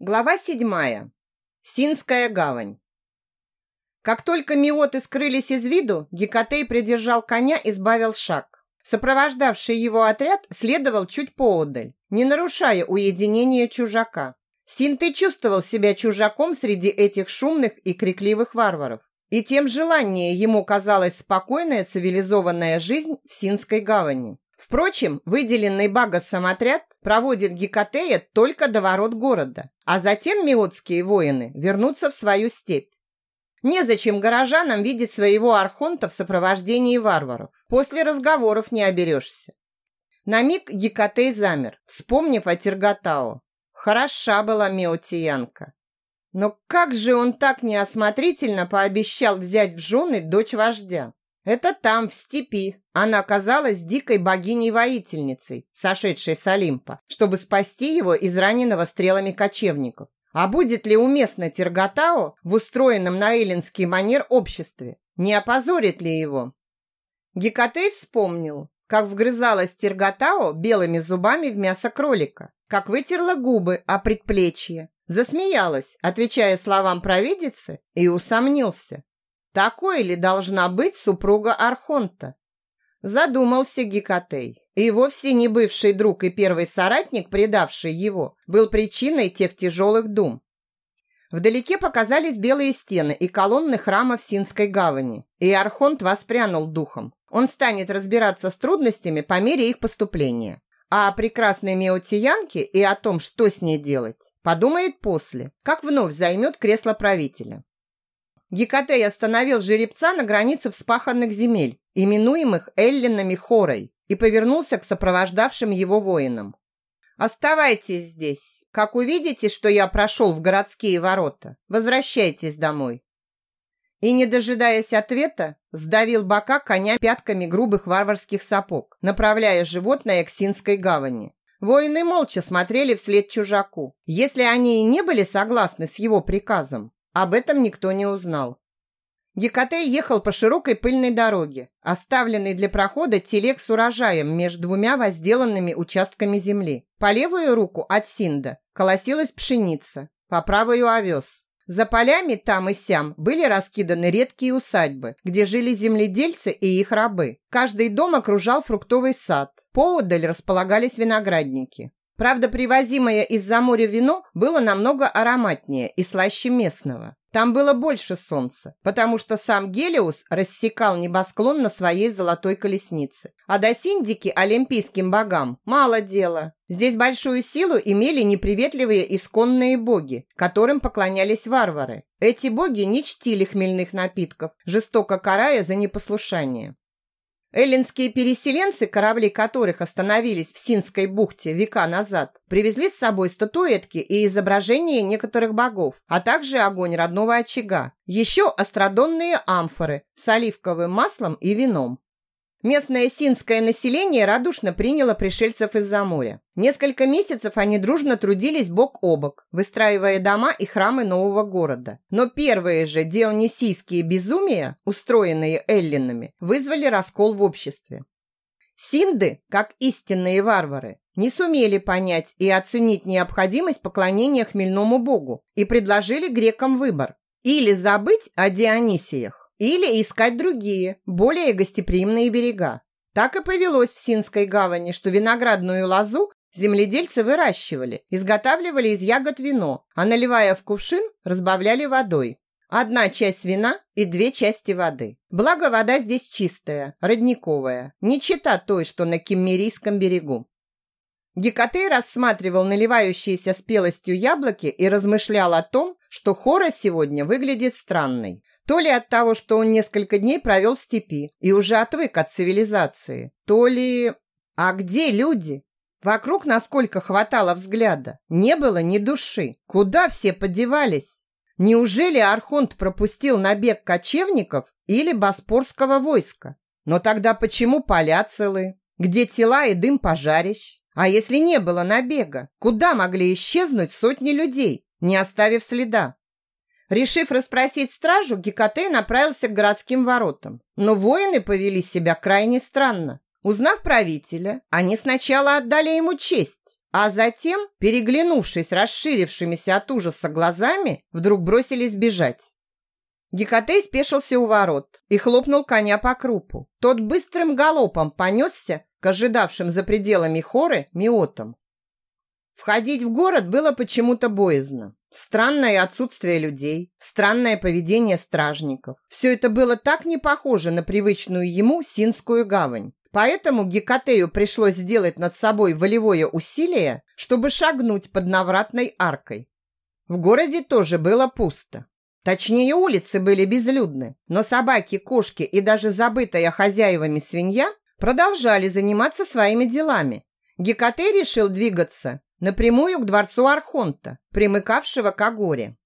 Глава седьмая. Синская гавань. Как только миоты скрылись из виду, Гекатей придержал коня и сбавил шаг. Сопровождавший его отряд следовал чуть поодаль, не нарушая уединения чужака. Синты чувствовал себя чужаком среди этих шумных и крикливых варваров. И тем желаннее ему казалась спокойная цивилизованная жизнь в Синской гавани. Впрочем, выделенный Багасом отряд проводит Гекатея только до ворот города, а затем миотские воины вернутся в свою степь. Незачем горожанам видеть своего архонта в сопровождении варваров. После разговоров не оберешься. На миг Гекатей замер, вспомнив о Терготао. Хороша была Меотиянка. Но как же он так неосмотрительно пообещал взять в жены дочь вождя? Это там, в степи, она оказалась дикой богиней-воительницей, сошедшей с Олимпа, чтобы спасти его из раненого стрелами кочевников. А будет ли уместно Терготао в устроенном на эллинский манер обществе? Не опозорит ли его? Гекатей вспомнил, как вгрызалась Терготао белыми зубами в мясо кролика, как вытерла губы о предплечье, засмеялась, отвечая словам провидицы, и усомнился. Такой ли должна быть супруга Архонта? Задумался Гекатей. И вовсе не бывший друг и первый соратник, предавший его, был причиной тех тяжелых дум. Вдалеке показались белые стены и колонны храма в Синской гавани, и Архонт воспрянул духом. Он станет разбираться с трудностями по мере их поступления. А о прекрасной Меотиянке и о том, что с ней делать, подумает после, как вновь займет кресло правителя. Гекатей остановил жеребца на границе вспаханных земель, именуемых эллинами хорой, и повернулся к сопровождавшим его воинам. «Оставайтесь здесь. Как увидите, что я прошел в городские ворота, возвращайтесь домой». И, не дожидаясь ответа, сдавил бока коня пятками грубых варварских сапог, направляя животное к Синской гавани. Воины молча смотрели вслед чужаку. Если они и не были согласны с его приказом, об этом никто не узнал. Гекатей ехал по широкой пыльной дороге, оставленной для прохода телег с урожаем между двумя возделанными участками земли. По левую руку от Синда колосилась пшеница, по правую овес. За полями там и сям были раскиданы редкие усадьбы, где жили земледельцы и их рабы. Каждый дом окружал фруктовый сад. Поодаль располагались виноградники. Правда, привозимое из-за моря вино было намного ароматнее и слаще местного. Там было больше солнца, потому что сам Гелиус рассекал небосклон на своей золотой колеснице. А до Синдики олимпийским богам мало дела. Здесь большую силу имели неприветливые исконные боги, которым поклонялись варвары. Эти боги не чтили хмельных напитков, жестоко карая за непослушание. Эллинские переселенцы, корабли которых остановились в Синской бухте века назад, привезли с собой статуэтки и изображения некоторых богов, а также огонь родного очага, еще острадонные амфоры с оливковым маслом и вином. Местное синское население радушно приняло пришельцев из-за моря. Несколько месяцев они дружно трудились бок о бок, выстраивая дома и храмы нового города. Но первые же дионисийские безумия, устроенные эллинами, вызвали раскол в обществе. Синды, как истинные варвары, не сумели понять и оценить необходимость поклонения хмельному богу и предложили грекам выбор – или забыть о Дионисиях, или искать другие, более гостеприимные берега. Так и повелось в Синской гавани, что виноградную лозу земледельцы выращивали, изготавливали из ягод вино, а наливая в кувшин, разбавляли водой. Одна часть вина и две части воды. Благо вода здесь чистая, родниковая, не чита той, что на Киммерийском берегу. Гекатей рассматривал наливающиеся спелостью яблоки и размышлял о том, что Хора сегодня выглядит странной. То ли от того, что он несколько дней провел в степи и уже отвык от цивилизации, то ли... А где люди? Вокруг, насколько хватало взгляда, не было ни души. Куда все подевались? Неужели Архонт пропустил набег кочевников или боспорского войска? Но тогда почему поля целы? Где тела и дым пожарищ? А если не было набега, куда могли исчезнуть сотни людей, не оставив следа? Решив расспросить стражу, Гекатей направился к городским воротам. Но воины повели себя крайне странно. Узнав правителя, они сначала отдали ему честь, а затем, переглянувшись расширившимися от ужаса глазами, вдруг бросились бежать. Гекатей спешился у ворот и хлопнул коня по крупу. Тот быстрым галопом понесся к ожидавшим за пределами хоры миотам. Входить в город было почему-то боязно. Странное отсутствие людей, странное поведение стражников. Все это было так не похоже на привычную ему Синскую гавань. Поэтому Гекатею пришлось сделать над собой волевое усилие, чтобы шагнуть под навратной аркой. В городе тоже было пусто. Точнее, улицы были безлюдны, но собаки, кошки и даже забытая хозяевами свинья продолжали заниматься своими делами. Гекатей решил двигаться напрямую к дворцу Архонта, примыкавшего к Агоре.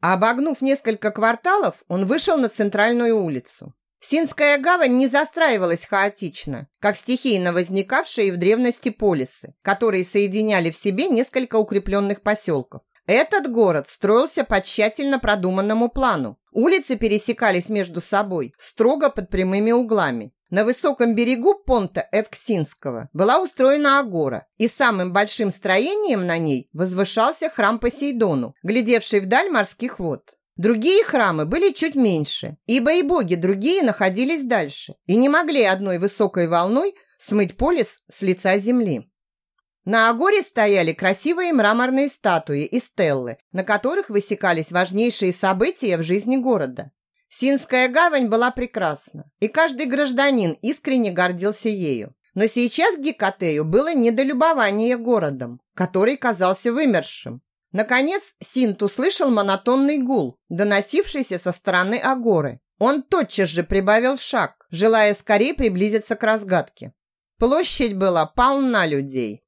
Обогнув несколько кварталов, он вышел на центральную улицу. Синская гавань не застраивалась хаотично, как стихийно возникавшие в древности полисы, которые соединяли в себе несколько укрепленных поселков. Этот город строился по тщательно продуманному плану. Улицы пересекались между собой строго под прямыми углами. На высоком берегу понта Эвксинского была устроена агора, и самым большим строением на ней возвышался храм Посейдону, глядевший вдаль морских вод. Другие храмы были чуть меньше, ибо и боги другие находились дальше и не могли одной высокой волной смыть полис с лица земли. На Агоре стояли красивые мраморные статуи и стеллы, на которых высекались важнейшие события в жизни города. Синская гавань была прекрасна, и каждый гражданин искренне гордился ею. Но сейчас Гекатею было недолюбование городом, который казался вымершим. Наконец Синт услышал монотонный гул, доносившийся со стороны Агоры. Он тотчас же прибавил шаг, желая скорее приблизиться к разгадке. Площадь была полна людей.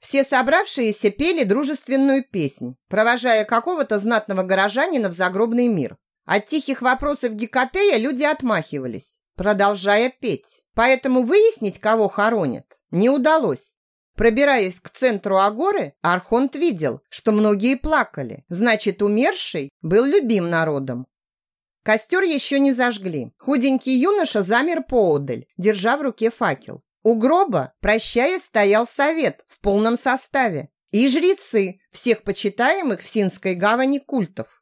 Все собравшиеся пели дружественную песнь, провожая какого-то знатного горожанина в загробный мир. От тихих вопросов Гекатея люди отмахивались, продолжая петь. Поэтому выяснить, кого хоронят, не удалось. Пробираясь к центру Агоры, Архонт видел, что многие плакали. Значит, умерший был любим народом. Костер еще не зажгли. Худенький юноша замер поодаль, держа в руке факел. У гроба, прощая, стоял совет в полном составе и жрецы всех почитаемых в Синской гавани культов.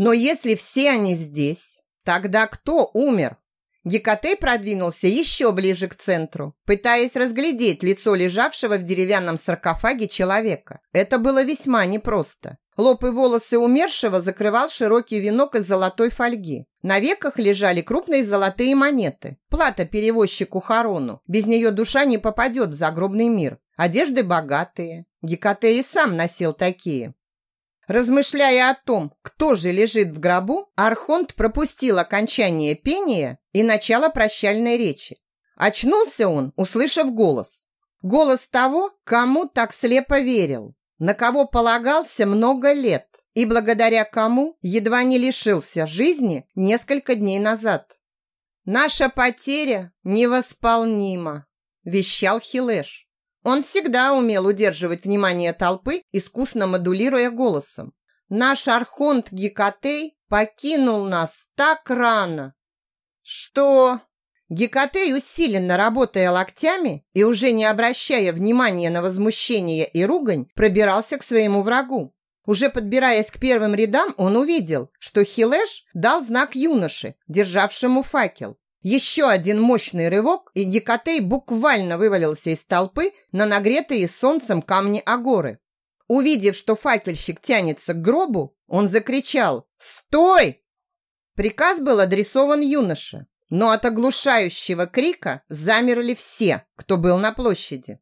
Но если все они здесь, тогда кто умер? Гекатей продвинулся еще ближе к центру, пытаясь разглядеть лицо лежавшего в деревянном саркофаге человека. Это было весьма непросто. Лоб и волосы умершего закрывал широкий венок из золотой фольги. На веках лежали крупные золотые монеты. Плата перевозчику Харону. Без нее душа не попадет в загробный мир. Одежды богатые. Гекатей и сам носил такие. Размышляя о том, кто же лежит в гробу, Архонт пропустил окончание пения и начало прощальной речи. Очнулся он, услышав голос. Голос того, кому так слепо верил, на кого полагался много лет и благодаря кому едва не лишился жизни несколько дней назад. «Наша потеря невосполнима», – вещал Хилеш. Он всегда умел удерживать внимание толпы, искусно модулируя голосом. «Наш архонт Гекатей покинул нас так рано». «Что?» Гекатей, усиленно работая локтями и уже не обращая внимания на возмущение и ругань, пробирался к своему врагу. Уже подбираясь к первым рядам, он увидел, что Хилеш дал знак юноше, державшему факел. Еще один мощный рывок, и Гекатей буквально вывалился из толпы на нагретые солнцем камни Агоры. Увидев, что факельщик тянется к гробу, он закричал «Стой!». Приказ был адресован юноше, но от оглушающего крика замерли все, кто был на площади.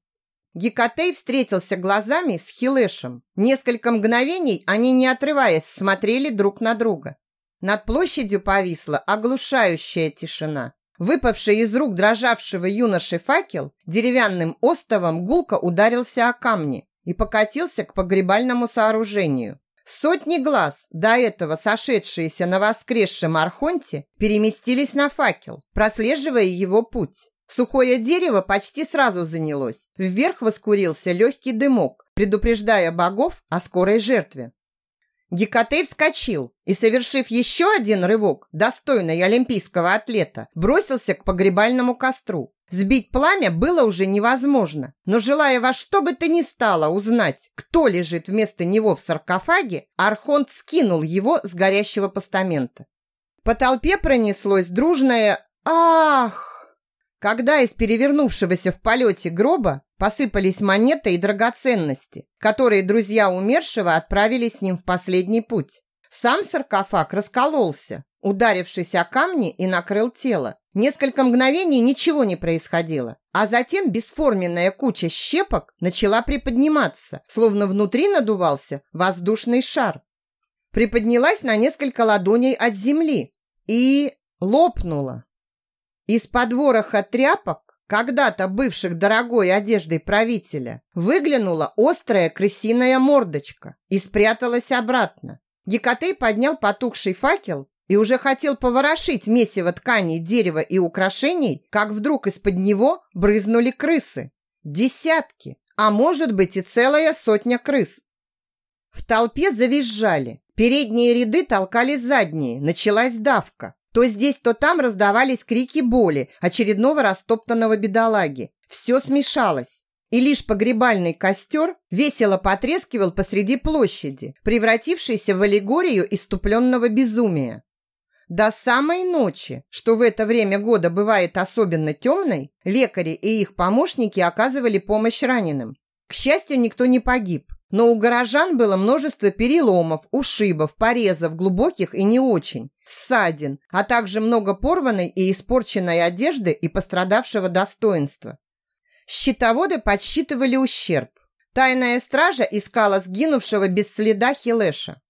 Гекатей встретился глазами с Хилешем. Несколько мгновений они, не отрываясь, смотрели друг на друга. Над площадью повисла оглушающая тишина. Выпавший из рук дрожавшего юноши факел деревянным остовом гулко ударился о камни и покатился к погребальному сооружению. Сотни глаз, до этого сошедшиеся на воскресшем архонте, переместились на факел, прослеживая его путь. Сухое дерево почти сразу занялось. Вверх воскурился легкий дымок, предупреждая богов о скорой жертве. Гекатей вскочил и, совершив еще один рывок, достойный олимпийского атлета, бросился к погребальному костру. Сбить пламя было уже невозможно, но желая во что бы то ни стало узнать, кто лежит вместо него в саркофаге, Архонт скинул его с горящего постамента. По толпе пронеслось дружное «Ах!», когда из перевернувшегося в полете гроба посыпались монеты и драгоценности, которые друзья умершего отправили с ним в последний путь. Сам саркофаг раскололся, ударившись о камни и накрыл тело. Несколько мгновений ничего не происходило, а затем бесформенная куча щепок начала приподниматься, словно внутри надувался воздушный шар. Приподнялась на несколько ладоней от земли и лопнула. Из-под вороха тряпок, когда-то бывших дорогой одеждой правителя, выглянула острая крысиная мордочка и спряталась обратно. Гекатей поднял потухший факел и уже хотел поворошить месиво тканей, дерева и украшений, как вдруг из-под него брызнули крысы. Десятки, а может быть и целая сотня крыс. В толпе завизжали. Передние ряды толкали задние, началась давка. То здесь, то там раздавались крики боли очередного растоптанного бедолаги. Все смешалось и лишь погребальный костер весело потрескивал посреди площади, превратившийся в аллегорию иступленного безумия. До самой ночи, что в это время года бывает особенно темной, лекари и их помощники оказывали помощь раненым. К счастью, никто не погиб, но у горожан было множество переломов, ушибов, порезов, глубоких и не очень, ссадин, а также много порванной и испорченной одежды и пострадавшего достоинства. Счетоводы подсчитывали ущерб. Тайная стража искала сгинувшего без следа Хилеша.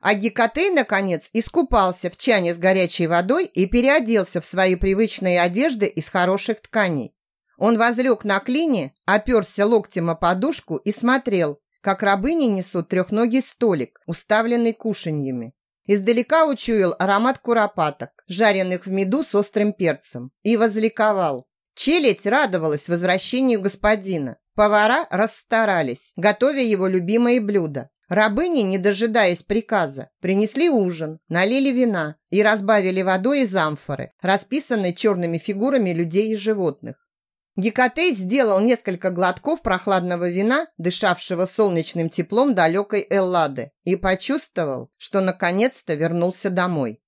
А Гекатей, наконец, искупался в чане с горячей водой и переоделся в свои привычные одежды из хороших тканей. Он возлег на клине, оперся локтем о подушку и смотрел, как рабыни несут трехногий столик, уставленный кушаньями. Издалека учуял аромат куропаток, жареных в меду с острым перцем, и возликовал. Челядь радовалась возвращению господина. Повара расстарались, готовя его любимые блюда. Рабыни, не дожидаясь приказа, принесли ужин, налили вина и разбавили водой из амфоры, расписанной черными фигурами людей и животных. Гекатей сделал несколько глотков прохладного вина, дышавшего солнечным теплом далекой Эллады, и почувствовал, что наконец-то вернулся домой.